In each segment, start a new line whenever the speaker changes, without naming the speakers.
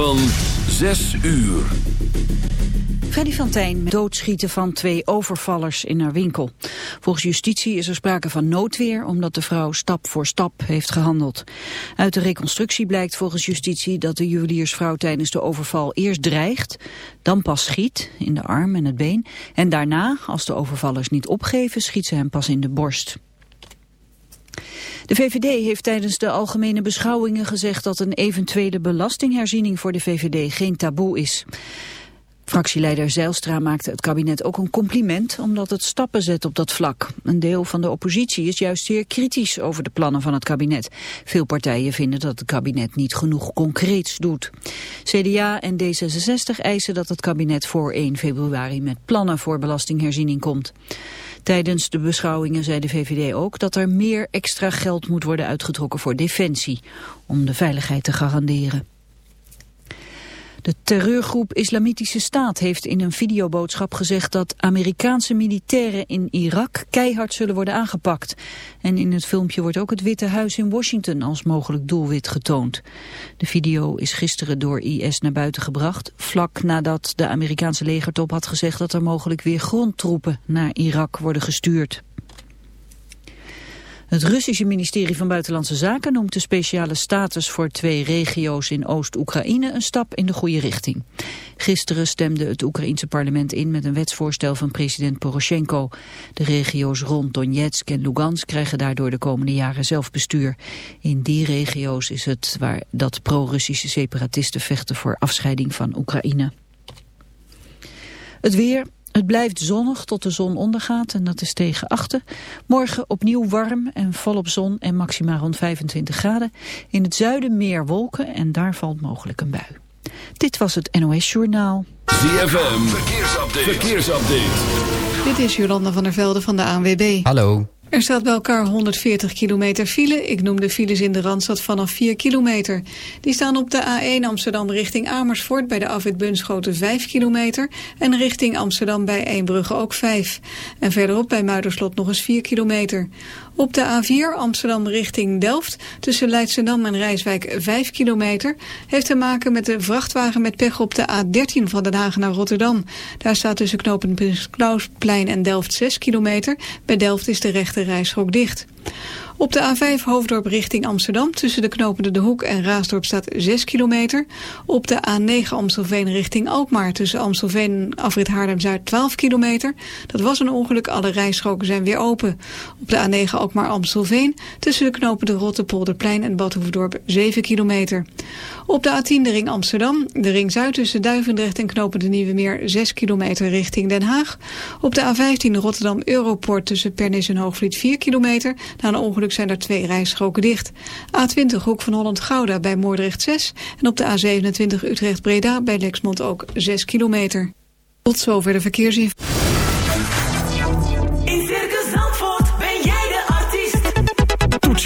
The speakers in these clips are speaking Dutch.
van 6 uur.
Freddy van Tijn doodschieten van twee overvallers in haar winkel. Volgens justitie is er sprake van noodweer omdat de vrouw stap voor stap heeft gehandeld. Uit de reconstructie blijkt volgens justitie dat de juweliersvrouw tijdens de overval eerst dreigt, dan pas schiet in de arm en het been en daarna, als de overvallers niet opgeven, schiet ze hem pas in de borst. De VVD heeft tijdens de algemene beschouwingen gezegd dat een eventuele belastingherziening voor de VVD geen taboe is. Fractieleider Zijlstra maakte het kabinet ook een compliment omdat het stappen zet op dat vlak. Een deel van de oppositie is juist zeer kritisch over de plannen van het kabinet. Veel partijen vinden dat het kabinet niet genoeg concreets doet. CDA en D66 eisen dat het kabinet voor 1 februari met plannen voor belastingherziening komt. Tijdens de beschouwingen zei de VVD ook dat er meer extra geld moet worden uitgetrokken voor defensie, om de veiligheid te garanderen. De terreurgroep Islamitische Staat heeft in een videoboodschap gezegd dat Amerikaanse militairen in Irak keihard zullen worden aangepakt. En in het filmpje wordt ook het Witte Huis in Washington als mogelijk doelwit getoond. De video is gisteren door IS naar buiten gebracht, vlak nadat de Amerikaanse legertop had gezegd dat er mogelijk weer grondtroepen naar Irak worden gestuurd. Het Russische ministerie van Buitenlandse Zaken noemt de speciale status voor twee regio's in Oost-Oekraïne een stap in de goede richting. Gisteren stemde het Oekraïense parlement in met een wetsvoorstel van president Poroshenko. De regio's rond Donetsk en Lugansk krijgen daardoor de komende jaren zelfbestuur. In die regio's is het waar dat pro-Russische separatisten vechten voor afscheiding van Oekraïne. Het weer, het blijft zonnig tot de zon ondergaat en dat is tegen achten. Morgen opnieuw warm en volop zon en maximaal rond 25 graden. In het zuiden meer wolken en daar valt mogelijk een bui. Dit was het NOS Journaal.
ZFM, verkeersupdate. verkeersupdate.
Dit is Jolanda van der Velde van de ANWB.
Hallo.
Er staat bij elkaar 140 kilometer file. Ik noem de files in de Randstad vanaf 4 kilometer. Die staan op de A1 Amsterdam richting Amersfoort... bij de afwit Bunschoten 5 kilometer... en richting Amsterdam bij Eembrugge ook 5. En verderop bij Muiderslot nog eens 4 kilometer. Op de A4 Amsterdam richting Delft... tussen Leidschendam en Rijswijk 5 kilometer... heeft te maken met de vrachtwagen met pech op de A13 van Den Haag naar Rotterdam. Daar staat tussen knopen Prins Klausplein en Delft 6 kilometer. Bij Delft is de rechte rechte dicht. Op de A5 Hoofddorp richting Amsterdam tussen de knopende De Hoek en Raasdorp staat 6 kilometer. Op de A9 Amstelveen richting Alkmaar tussen Amstelveen en Afrit Haarlem-Zuid 12 kilometer. Dat was een ongeluk, alle rijstroken zijn weer open. Op de A9 Alkmaar-Amstelveen tussen de knopende Rotterpolderplein en Badhoevedorp 7 kilometer. Op de A10 de ring Amsterdam, de ring Zuid tussen Duivendrecht en knopende Nieuwe Meer 6 kilometer richting Den Haag. Op de A15 Rotterdam Europort tussen Pernis en Hoogvliet 4 kilometer. Na een ongeluk zijn er twee rijstroken dicht. A20 Hoek van Holland-Gouda bij Moordrecht 6. En op de A27 Utrecht-Breda bij Lexmond ook 6 kilometer. Tot zover de verkeersinformatie.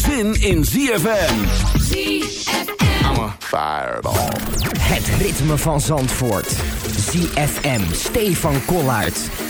zin in ZFM.
Fireball.
Het ritme van Zandvoort. ZFM. Stefan Kollaert.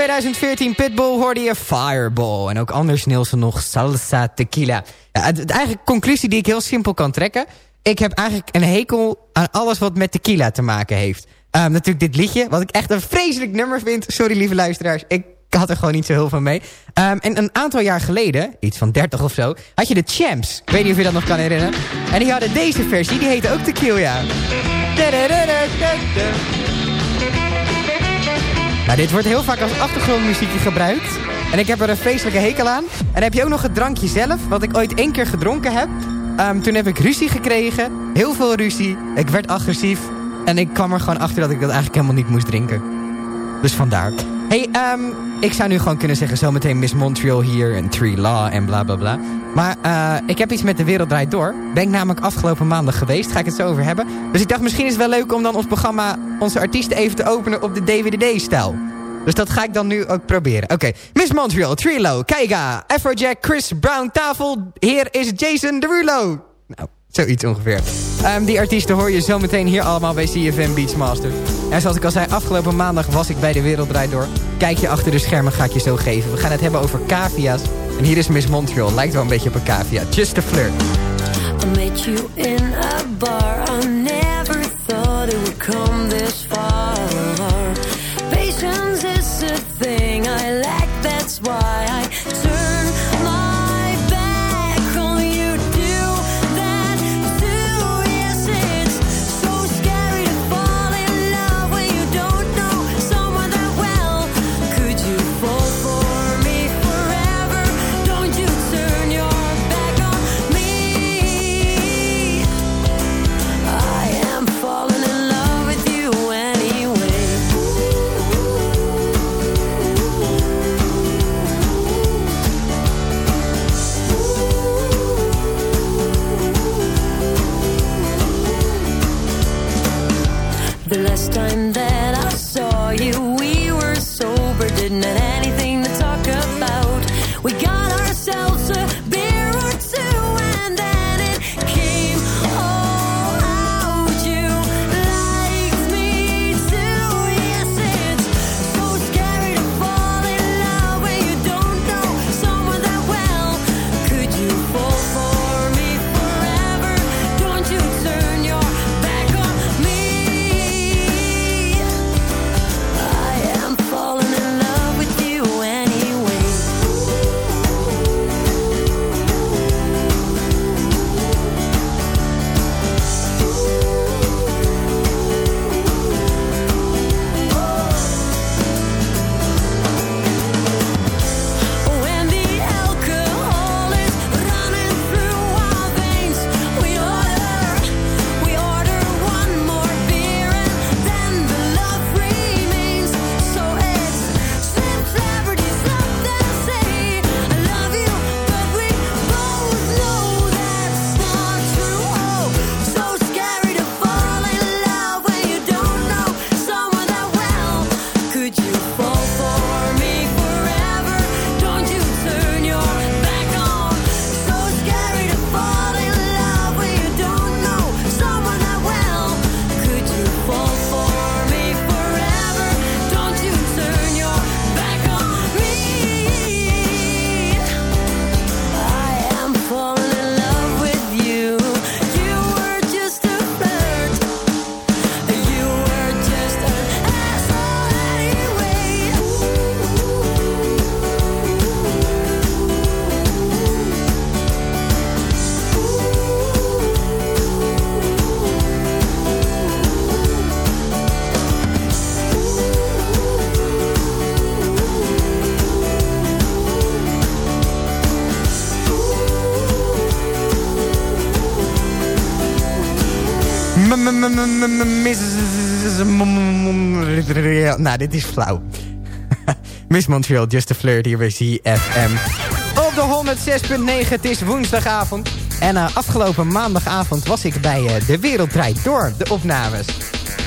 2014, Pitbull hoorde je Fireball. En ook anders Nielsen nog Salsa Tequila. Ja, conclusie die ik heel simpel kan trekken. Ik heb eigenlijk een hekel aan alles wat met tequila te maken heeft. Ehm, natuurlijk dit liedje, wat ik echt een vreselijk nummer vind. Sorry lieve luisteraars, ik had er gewoon niet zo heel van mee. Ehm, en een aantal jaar geleden, iets van 30 of zo, had je de Champs. Ik weet niet of je dat nog kan herinneren. En die hadden deze versie, die heette ook Tequila. Nou, dit wordt heel vaak als achtergrondmuziekje gebruikt. En ik heb er een feestelijke hekel aan. En heb je ook nog het drankje zelf, wat ik ooit één keer gedronken heb. Ehm, toen heb ik ruzie gekregen. Heel veel ruzie. Ik werd agressief. En ik kwam er gewoon achter dat ik dat eigenlijk helemaal niet moest drinken. Dus vandaar. Hey, ehm, ik zou nu gewoon kunnen zeggen... zometeen Miss Montreal hier en Tree Law en bla bla bla. Maar eh, ik heb iets met De Wereld Draait Door. Ben ik namelijk afgelopen maandag geweest. Ga ik het zo over hebben. Dus ik dacht misschien is het wel leuk om dan ons programma... onze artiesten even te openen op de DWDD-stijl. Dus dat ga ik dan nu ook proberen. Oké, Miss Montreal, Trilo, Keiga, Afrojack, Chris Brown, Tafel. Hier is Jason Derulo. Nou, zoiets ongeveer. Ehm, die artiesten hoor je zometeen hier allemaal bij CFM Beachmaster. En zoals ik al zei, afgelopen maandag was ik bij De Wereld Draait Door. Kijk je achter de schermen, ga ik je zo geven. We gaan het hebben over cavia's. En hier is Miss Montreal. Lijkt wel een beetje op een cavia. Just a flirt.
I met you in a bar. I never thought it would come this far.
Nou, dit is flauw. Miss Montreal, Just a Flirt hier bij ZFM. Op de 106.9, het is woensdagavond. En eh, afgelopen maandagavond was ik bij eh, De Wereld Draait Door, de opnames.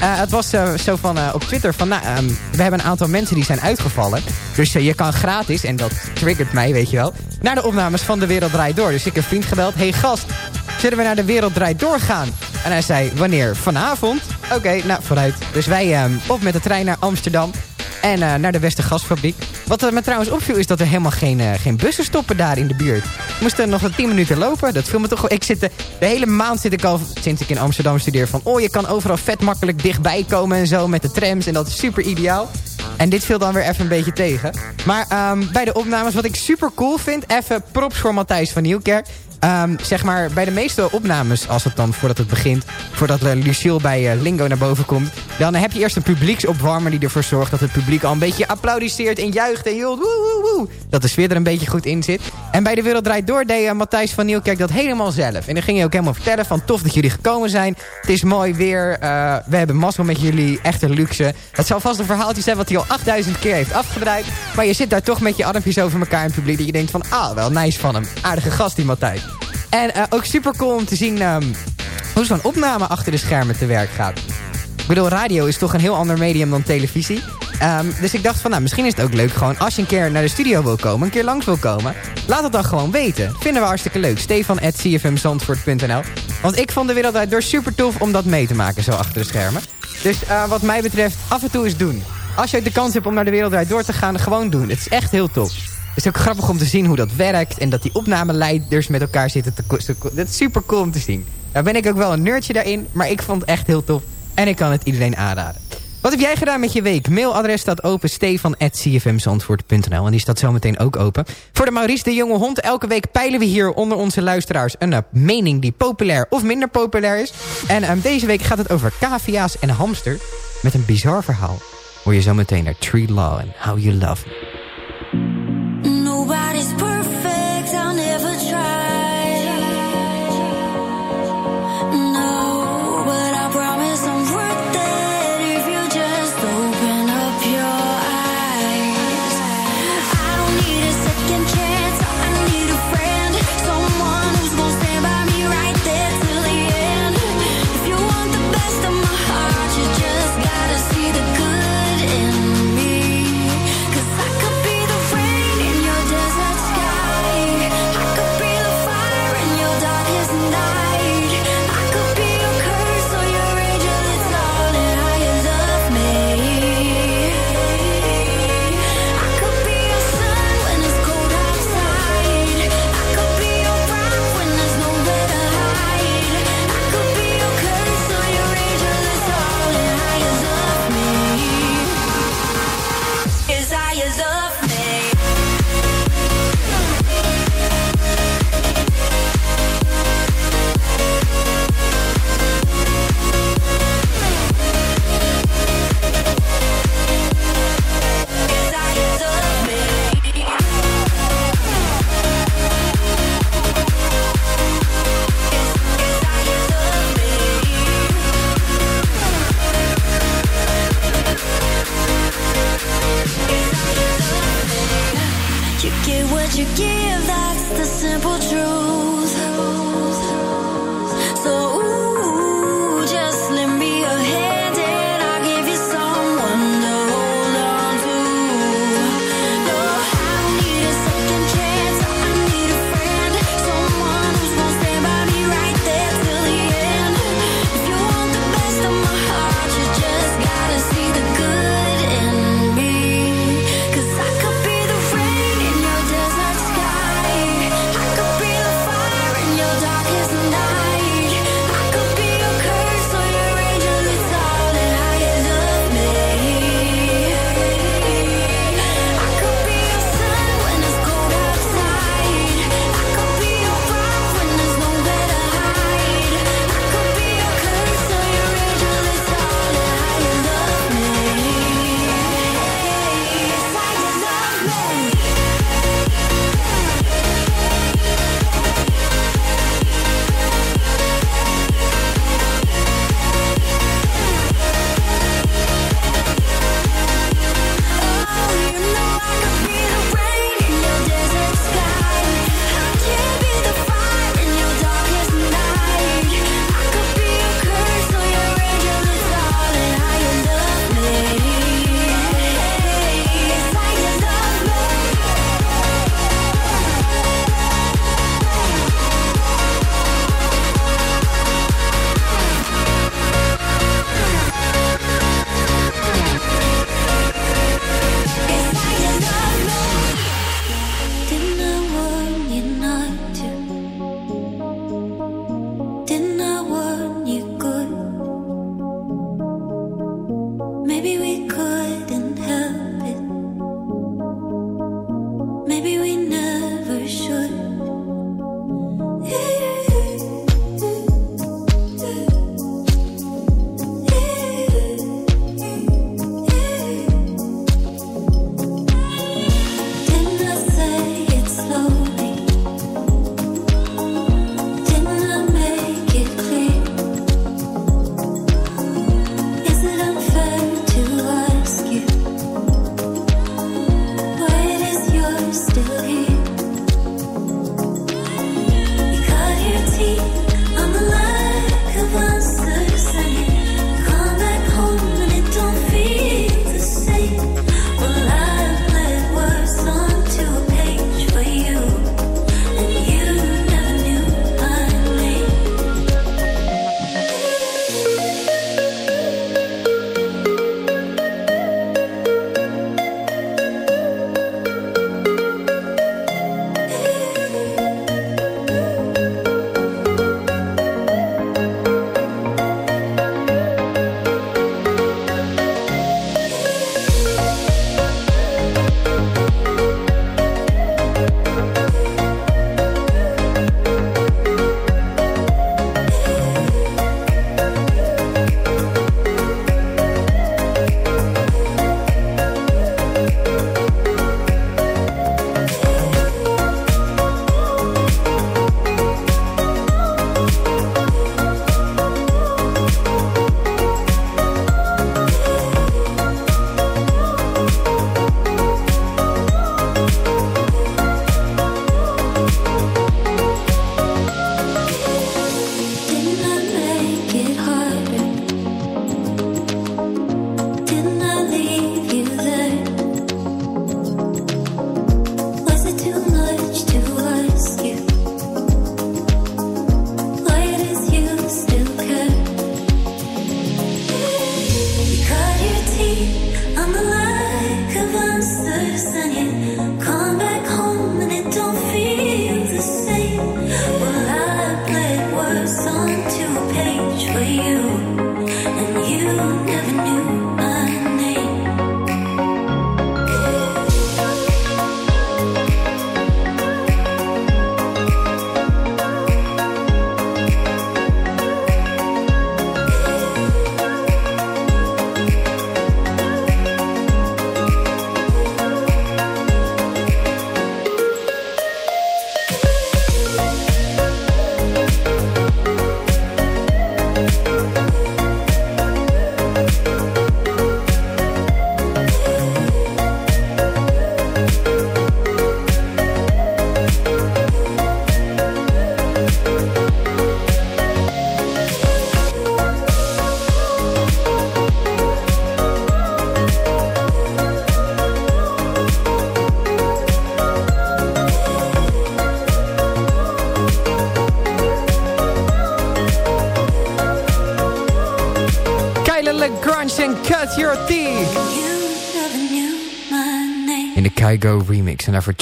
Eh, het was zo van op Twitter van, nou, ehm, we hebben een aantal mensen die zijn uitgevallen. Dus je kan gratis, en dat triggert mij, weet je wel, naar de opnames van De Wereld Draait Door. Dus ik heb een vriend gebeld, hey gast, zullen we naar de Wereld Draait Doorgaan? En hij zei, wanneer? Vanavond? Oké, nou, vooruit. Dus wij ehm, op met de trein naar Amsterdam. En eh, naar de Westergasfabriek. Wat er me trouwens opviel is dat er helemaal geen, eh, geen bussen stoppen daar in de buurt. We moesten nog een 10 minuten lopen. Dat viel me toch. Ik zit de, de hele maand zit ik al, sinds ik in Amsterdam studeer... van oh, je kan overal vet makkelijk dichtbij komen en zo met de trams. En dat is super ideaal. En dit viel dan weer even een beetje tegen. Maar ehm, bij de opnames, wat ik super cool vind... even props voor Matthijs van Nieuwkerk. Ehm, zeg maar, bij de meeste opnames, als het dan voordat het begint... voordat eh, Lucille bij eh, Lingo naar boven komt... dan heb je eerst een publieksopwarmer die ervoor zorgt... dat het publiek al een beetje applaudisseert en juicht en jolt. Woe, woe, woe. Dat de sfeer er een beetje goed in zit. En bij De Wereld Draait Door deed uh, Matthijs van Nieuwkerk dat helemaal zelf. En dan ging je ook helemaal vertellen van tof dat jullie gekomen zijn. Het is mooi weer. eh, we hebben mazzel met jullie. Echte luxe. Het zal vast een verhaaltje zijn wat hij al 8000 keer heeft afgedraaid. Maar je zit daar toch met je armpjes over elkaar in het publiek. Dat je denkt van, ah, wel nice van hem. Aardige gast die Matthijs. En eh, ook super cool om te zien ehm, hoe zo'n opname achter de schermen te werk gaat. Ik bedoel, radio is toch een heel ander medium dan televisie. Ehm, dus ik dacht van, nou, misschien is het ook leuk gewoon... als je een keer naar de studio wil komen, een keer langs wil komen... laat het dan gewoon weten. Vinden we hartstikke leuk. Stefan at cfmzandvoort.nl Want ik vond de wereld uit door super tof om dat mee te maken, zo achter de schermen. Dus eh, wat mij betreft, af en toe eens doen. Als je de kans hebt om naar de wereld door te gaan, gewoon doen. Het is echt heel tof. Het is ook grappig om te zien hoe dat werkt... en dat die opnameleiders met elkaar zitten te... Dat is super cool om te zien. Daar ben ik ook wel een nerdje daarin, maar ik vond het echt heel tof. En ik kan het iedereen aanraden. Wat heb jij gedaan met je week? Mailadres staat open, stefan.cfmzandvoort.nl. En die staat zometeen ook open. Voor de Maurice de Jonge Hond. Elke week peilen we hier onder onze luisteraars... een eh, mening die populair of minder populair is. En ehm, deze week gaat het over cavia's en hamster. Met een bizar verhaal. Hoor je zometeen naar Tree Law en How You Love Me.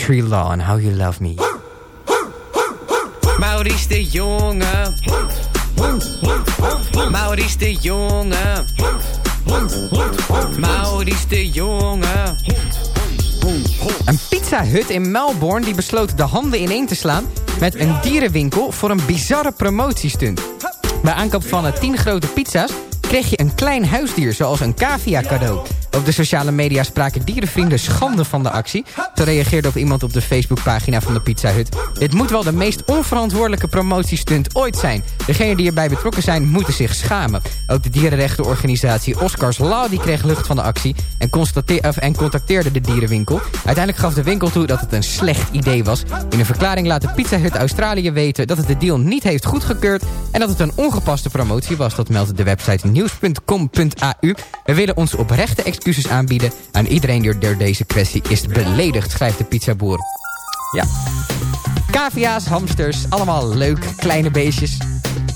Tree Law en How You Love Me.
Maurice de Jonge. Maurice de Jonge. Maurice de Jonge.
Een Pizza Hut in Melbourne die besloot de handen ineen te slaan... met een dierenwinkel voor een bizarre promotiestunt. Bij aankoop van eh, 10 grote pizza's kreeg je een klein huisdier... zoals een cavia cadeau. Op de sociale media spraken dierenvrienden schande van de actie. Zo reageerde op iemand op de Facebookpagina van de Pizza Hut. Dit moet wel de meest onverantwoordelijke promotiestunt ooit zijn. Degenen die erbij betrokken zijn moeten zich schamen. Ook de dierenrechtenorganisatie Oscars Law die kreeg lucht van de actie... En, of- en contacteerde de dierenwinkel. Uiteindelijk gaf de winkel toe dat het een slecht idee was. In een verklaring laat de Pizza Hut Australië weten... dat het de deal niet heeft goedgekeurd... en dat het een ongepaste promotie was. Dat meldt de website nieuws.com.au. We willen onze oprechte excuses aanbieden... aan iedereen die door deze kwestie is beledigd, schrijft de pizzaboer. Ja. Cavia's, hamsters, allemaal leuk, kleine beestjes.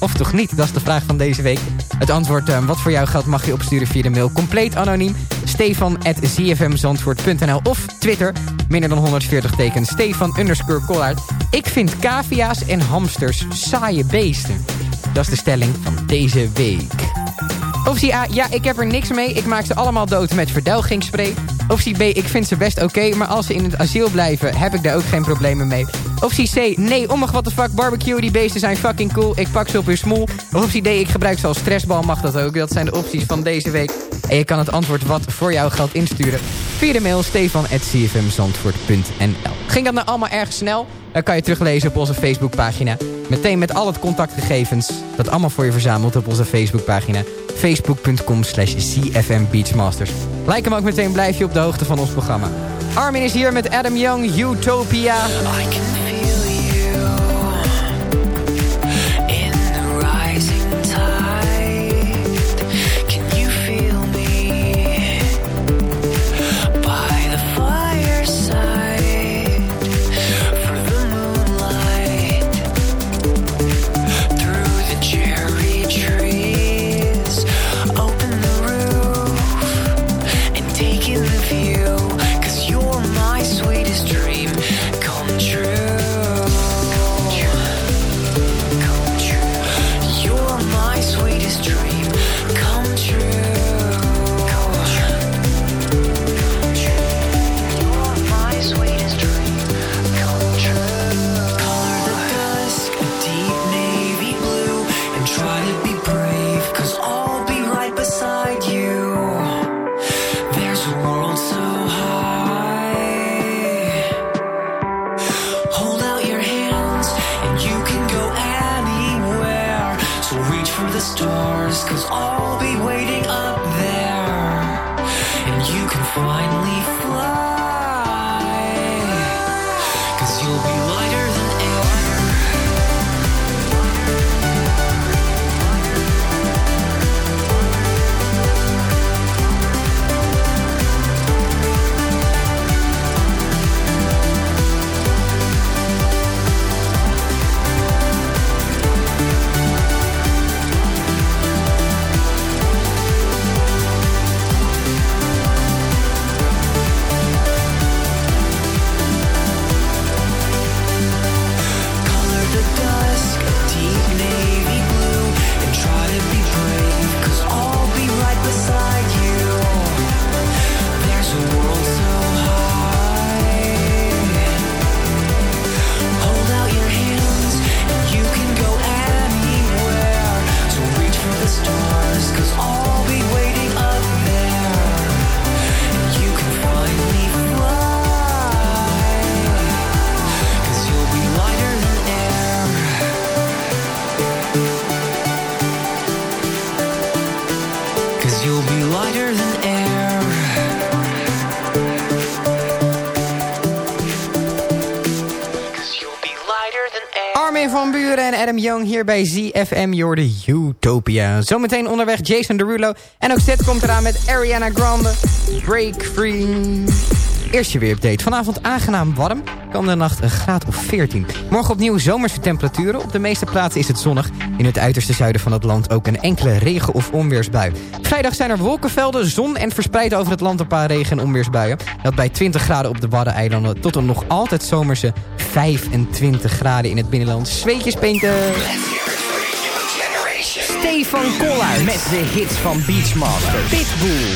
Of toch niet, dat is de vraag van deze week. Het antwoord eh, wat voor jou geldt mag je opsturen via de mail compleet anoniem. Stefan.zfmzandvoort.nl of Twitter, minder dan 140 tekens, Stefan underscore Collard. Ik vind cavia's en hamsters saaie beesten. Dat is de stelling van deze week. Optie A, ja, ik heb er niks mee. Ik maak ze allemaal dood met verdelgingsspray. Optie B, ik vind ze best oké, maar als ze in het asiel blijven, heb ik daar ook geen problemen mee. Optie C, nee, ommig what the fuck, barbecue, die beesten zijn fucking cool. Ik pak ze op hun smoel. Of optie D, ik gebruik ze als stressbal, mag dat ook. Dat zijn de opties van deze week. En je kan het antwoord wat voor jou geldt insturen via de mail stefan.cfmzandvoort.nl Ging dat nou allemaal erg snel? Dan kan je teruglezen op onze Facebookpagina. Meteen met al het contactgegevens. Dat allemaal voor je verzameld op onze Facebookpagina. Facebook.com slash CFM Beachmasters. Like hem ook meteen blijf je op de hoogte van ons programma. Armin is hier met Adam Young, Utopia. Hier bij ZFM. Je Utopia. Zometeen onderweg Jason Derulo. En ook Zet komt eraan met Ariana Grande. Break Free. Eerste weerupdate. Vanavond aangenaam warm. Kan de nacht een graad of 14. Morgen opnieuw zomerse temperaturen. Op de meeste plaatsen is het zonnig. In het uiterste zuiden van het land ook een enkele regen- of onweersbui. Vrijdag zijn er wolkenvelden, zon en verspreid over het land een paar regen- en onweersbuien. Dat bij 20 graden op de Waddeneilanden tot een nog altijd zomerse 25 graden in het binnenland. Zweetjes pinken.
Stefan Koller met de hits van Beachmaster, Pitbull,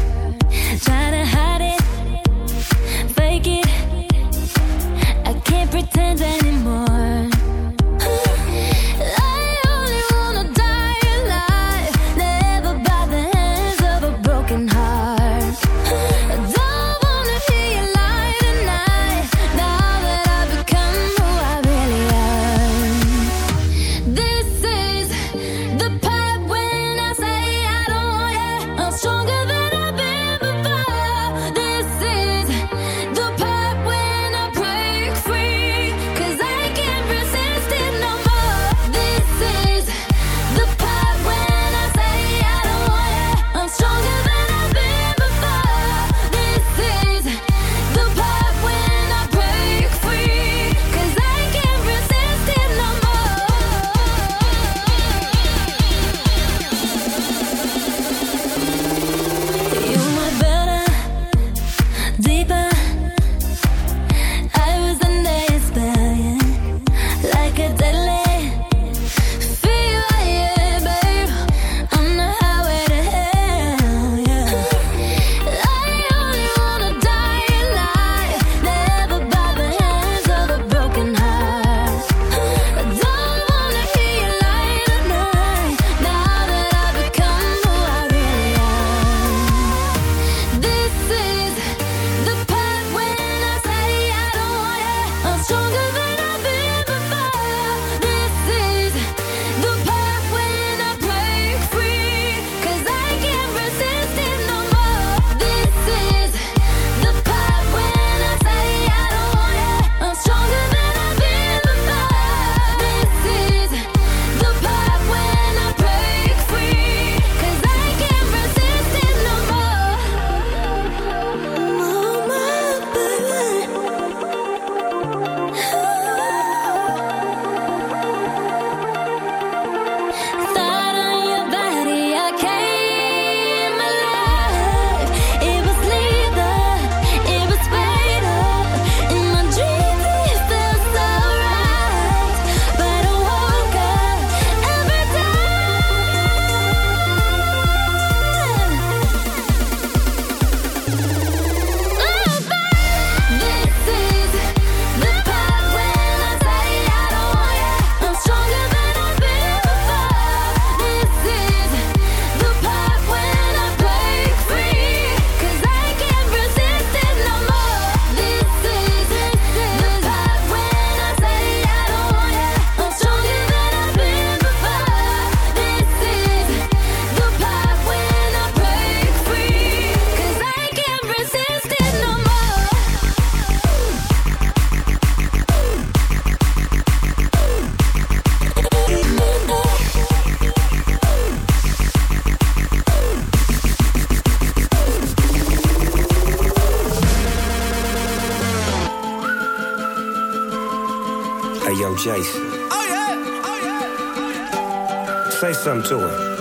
something to her.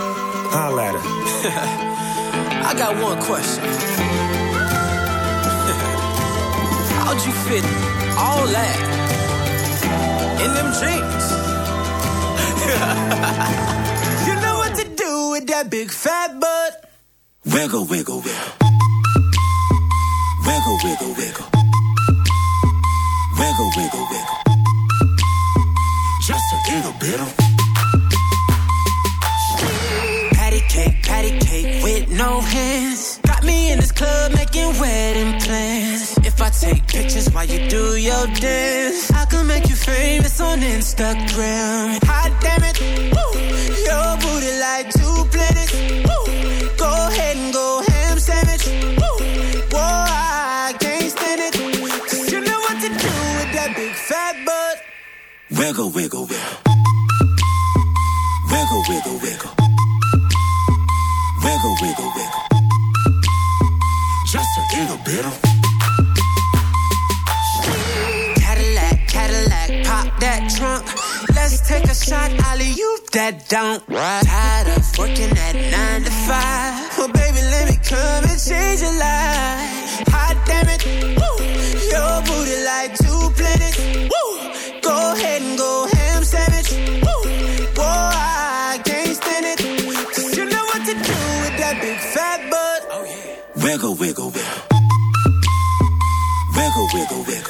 Holla at her.
I got one question. How'd you fit all that in them jeans? you know what to do with that big fat butt. Wiggle, wiggle, wiggle. Wiggle, wiggle, wiggle. Wiggle, wiggle, wiggle. Just a little bit of. With no hands. Got me in this club making wedding plans. If I take pictures while you do your dance, I can make you famous on Instagram. Hot damn it, woo. Your booty like two planets. Woo. Go ahead and go ham sandwich. Woo. Whoa, I can't stand it. 'Cause you know what to do with that big fat butt.
Wiggle, wiggle, wiggle. Wiggle, wiggle, wiggle. Wiggle,
Cadillac, Cadillac, pop that trunk. Let's take a shot, Ollie, you that don't. Tired of working at nine to five. Well, baby, let me come and change your life. Hot damn it, woo. Your booty like two planets. Woo. Go ahead and go ham sandwich. Woo. Whoa, I can't stand it. 'Cause you know what to do with that big fat butt. Oh, yeah.
Wiggle. Wiggle, wiggle, wiggle. Wiggle,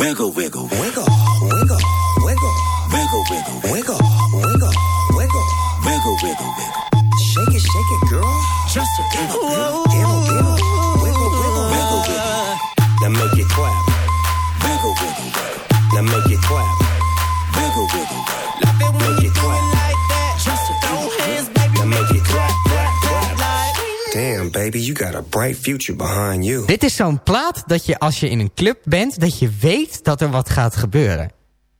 Wiggle, wiggle, wiggle, wiggle, wiggle, wiggle, wiggle, wiggle, wiggle, wiggle, wiggle, wiggle, wiggle.
You
got a bright future behind you.
Dit is zo'n plaat dat je als je in een club bent... dat je weet dat er wat gaat gebeuren.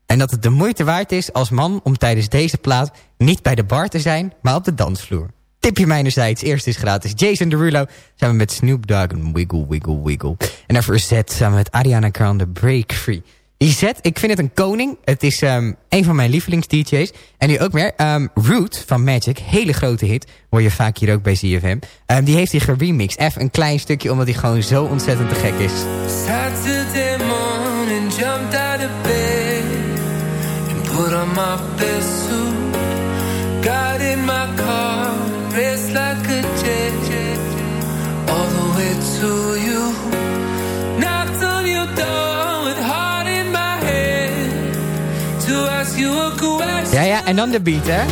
En dat het de moeite waard is als man om tijdens deze plaat... niet bij de bar te zijn, maar op de dansvloer. Tipje mijnerzijds, eerst is gratis. Jason Derulo samen met Snoop Dogg en Wiggle Wiggle Wiggle. En daarvoor Z samen met Ariana Grande Break Free. Z, ik vind het een koning. Het is um, een van mijn lievelings-DJ's. En nu ook meer. Um, Root van Magic, hele grote hit. Hoor je vaak hier ook bij ZFM. Um, die heeft hij geremixed. Even een klein stukje, omdat hij gewoon zo ontzettend te gek is.
Saturday morning, jumped out of bed and put on my best suit. Got in my car, raced like a jet, all the way to you. Knocked on your door
Ja, ja, en dan de beat, hè?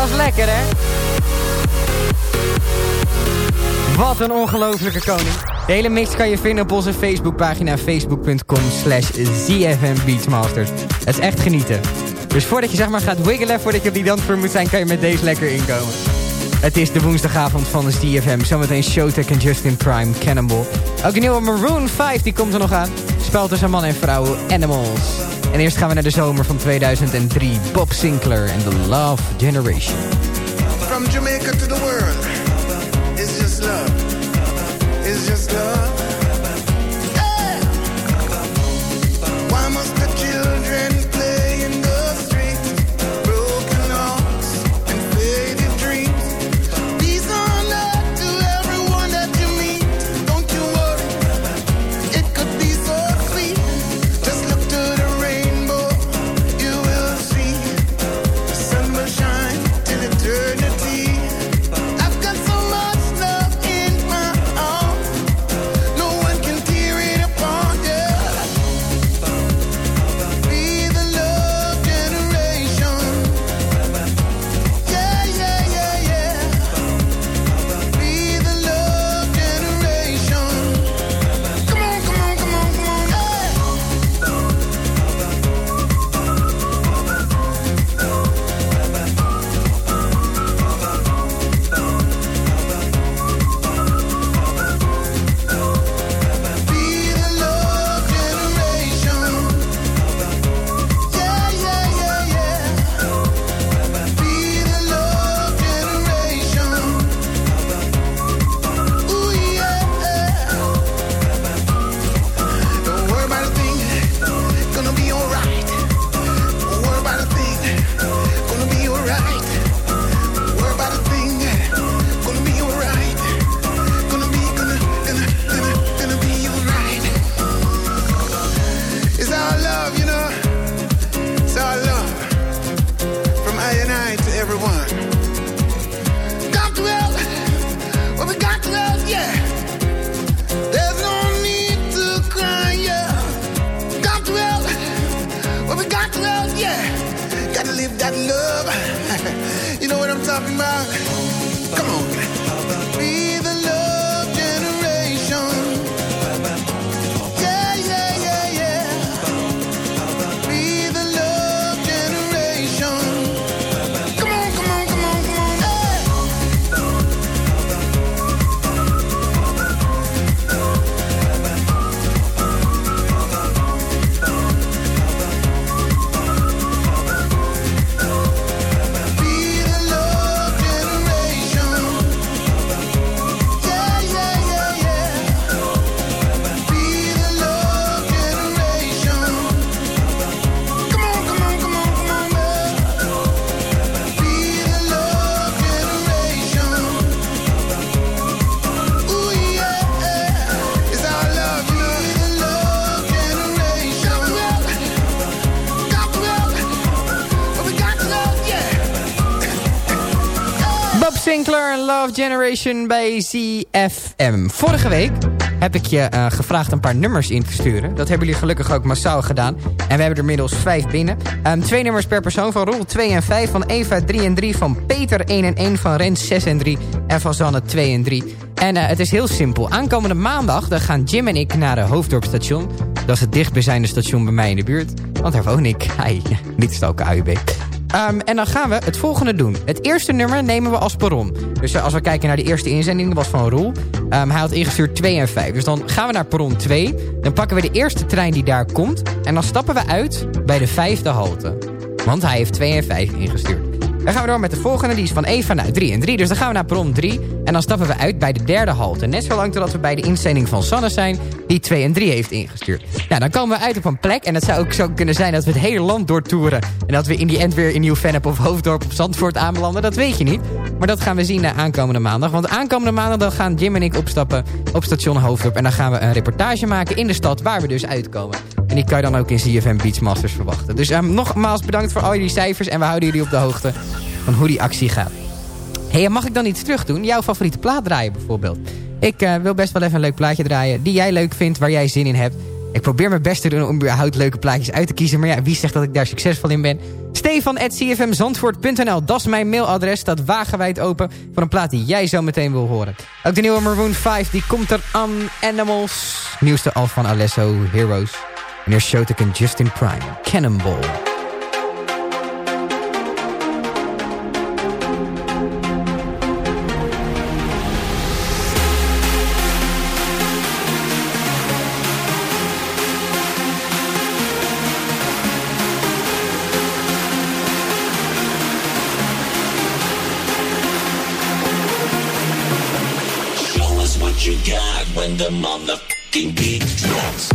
Dat is lekker, hè? Wat een ongelofelijke koning. De hele mix kan je vinden op onze Facebookpagina facebook.com slash zfmbeachmasters. Het is echt genieten. Dus voordat je zeg maar gaat wiggelen, voordat je op die dansvloer moet zijn, kan je met deze lekker inkomen. Het is de woensdagavond van de ZFM. Zometeen Showtek en Justin Prime, Cannonball. Ook een nieuwe Maroon 5, die komt er nog aan. Spel tussen man en vrouw, Animals. En eerst gaan we naar de zomer van 2003. Bob Sinclair en The Love Generation.
From Jamaica to the world, it's just love. It's just love.
Love Generation bij ZFM. Vorige week heb ik je eh, gevraagd een paar nummers in te sturen. Dat hebben jullie gelukkig ook massaal gedaan. En we hebben er inmiddels vijf binnen. Ehm, twee nummers per persoon van Roel 2 en 5, van Eva 3 en 3, van Peter 1 en 1, van Rens 6 en 3 en van Zanne 2 en 3. En eh, het is heel simpel. Aankomende maandag dan gaan Jim en ik naar de Hoofddorpstation. Dat is het dichtstbijzijnde station bij mij in de buurt. Want daar woon ik. Hi, niet stalken AUB. Ehm, en dan gaan we het volgende doen. Het eerste nummer nemen we als perron. Dus eh, als we kijken naar de eerste inzending, dat was van Roel. Ehm, hij had ingestuurd 2 en 5. Dus dan gaan we naar perron 2. Dan pakken we de eerste trein die daar komt. En dan stappen we uit bij de vijfde halte. Want hij heeft 2 en 5 ingestuurd. Dan gaan we door met de volgende. Die is van Eva naar 3 en 3. Dus dan gaan we naar perron 3. En dan stappen we uit bij de derde halte. Net zo lang totdat we bij de inzending van Sanne zijn. Die 2 en 3 heeft ingestuurd. Nou, dan komen we uit op een plek. En het zou ook zo kunnen zijn dat we het hele land doortoeren. En dat we in die end weer in Nieuw-Vennep of Hoofddorp of Zandvoort aanbelanden. Dat weet je niet. Maar dat gaan we zien uh, aankomende maandag. Want aankomende maandag dan gaan Jim en ik opstappen op station Hoofddorp. En dan gaan we een reportage maken in de stad waar we dus uitkomen. En die kan je dan ook in CFM Beachmasters verwachten. Dus um, nogmaals bedankt voor al jullie cijfers. En we houden jullie op de hoogte van hoe die actie gaat. Hey, mag ik dan iets terug doen? Jouw favoriete plaat draaien bijvoorbeeld. Ik uh, wil best wel even een leuk plaatje draaien. Die jij leuk vindt, waar jij zin in hebt. Ik probeer mijn best te doen om überhaupt leuke plaatjes uit te kiezen. Maar ja, wie zegt dat ik daar succesvol in ben? Stefan.cfmzandvoort.nl, dat is mijn mailadres. Staat wagenwijd open voor een plaat die jij zo meteen wil horen. Ook de nieuwe Maroon 5, die komt er aan. Animals. Nieuwste al van Alesso, Heroes. En eerst Shotoken Justin Prime, Cannonball.
Show us what you got when the motherfucking beat drops.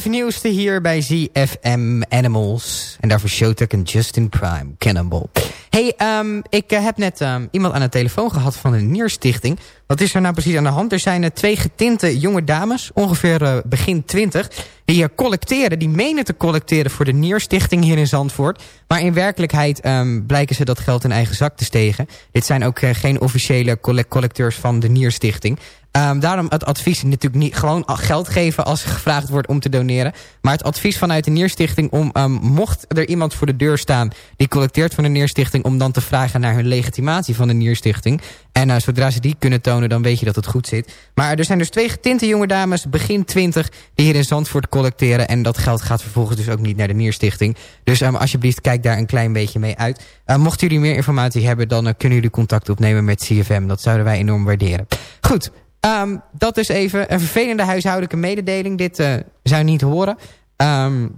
Vijf nieuwste hier bij ZFM Animals. En daarvoor Showtek en Justin Prime, Cannonball. Hey, ehm, ik eh, heb net ehm, iemand aan de telefoon gehad van de Nierstichting. Wat is er nou precies aan de hand? Er zijn eh, twee getinte jonge dames, ongeveer eh, begin twintig... die collecteren, die menen te collecteren voor de Nierstichting hier in Zandvoort. Maar in werkelijkheid ehm, blijken ze dat geld in eigen zak te stegen. Dit zijn ook geen officiële colle- collecteurs van de Nierstichting. Ehm, daarom het advies natuurlijk niet gewoon geld geven als gevraagd wordt om te doneren. Maar het advies vanuit de Nierstichting om, ehm, mocht er iemand voor de deur staan die collecteert van de Nierstichting, om dan te vragen naar hun legitimatie van de Nierstichting. En eh, zodra ze die kunnen tonen, dan weet je dat het goed zit. Maar er zijn dus twee getinte jonge dames, begin 20, die hier in Zandvoort collecteren. En dat geld gaat vervolgens dus ook niet naar de Nierstichting. Dus ehm, alsjeblieft, kijk daar een klein beetje mee uit. Uh, mochten jullie meer informatie hebben, dan eh, kunnen jullie contact opnemen met CFM. Dat zouden wij enorm waarderen. Goed, Ehm, dat is even een vervelende huishoudelijke mededeling. Dit eh, zou je niet horen. Ehm,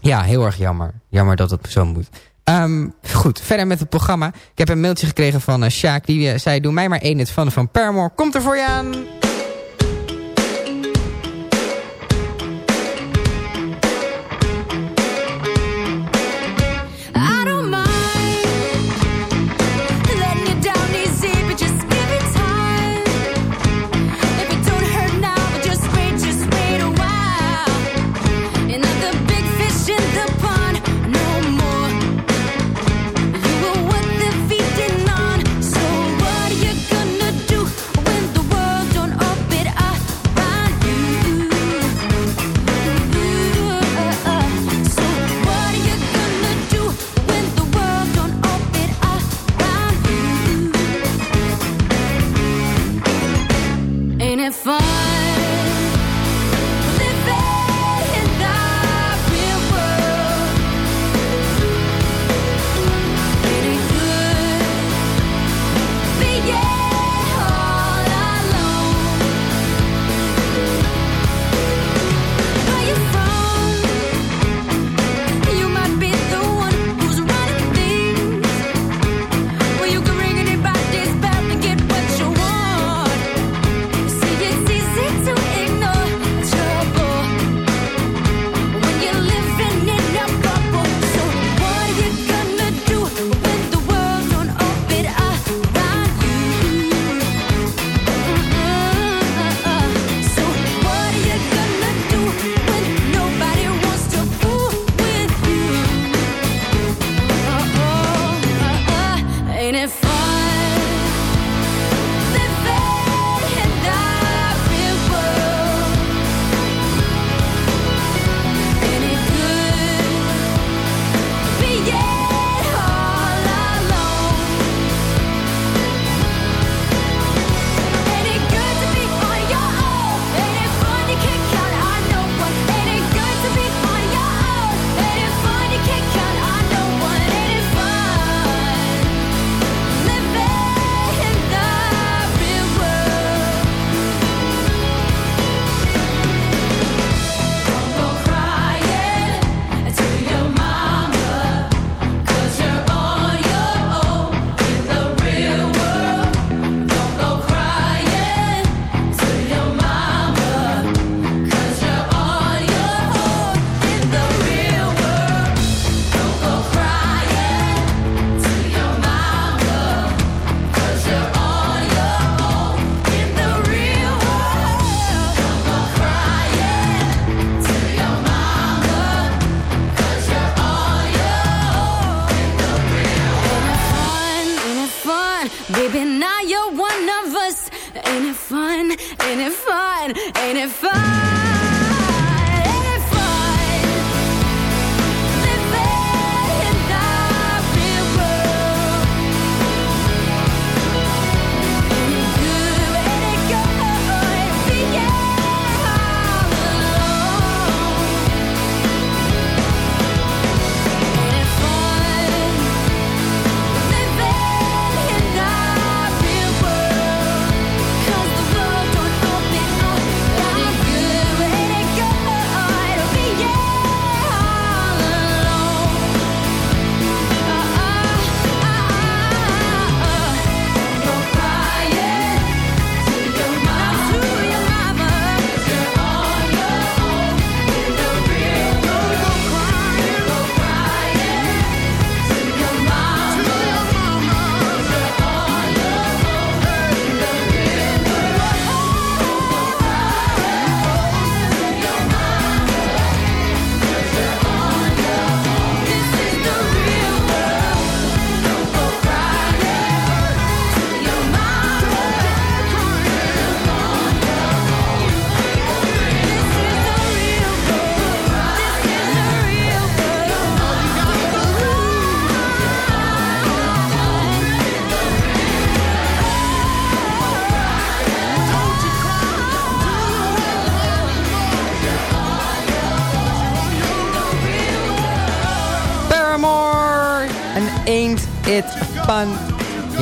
ja, heel erg jammer. Jammer dat het zo moet. Ehm, goed, verder met het programma. Ik heb een mailtje gekregen van uh, Sjaak. Die eh, zei, doe mij maar één het van van Paramore. Komt er voor je aan.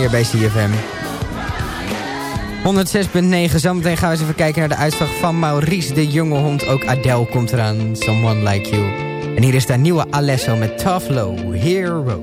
hier bij CFM. 106.9. Zometeen gaan we eens even kijken naar de uitslag van Maurice de Jonge Hond. Ook Adele komt eraan. Someone Like You. En hier is de nieuwe Alesso met Tough Low Hero.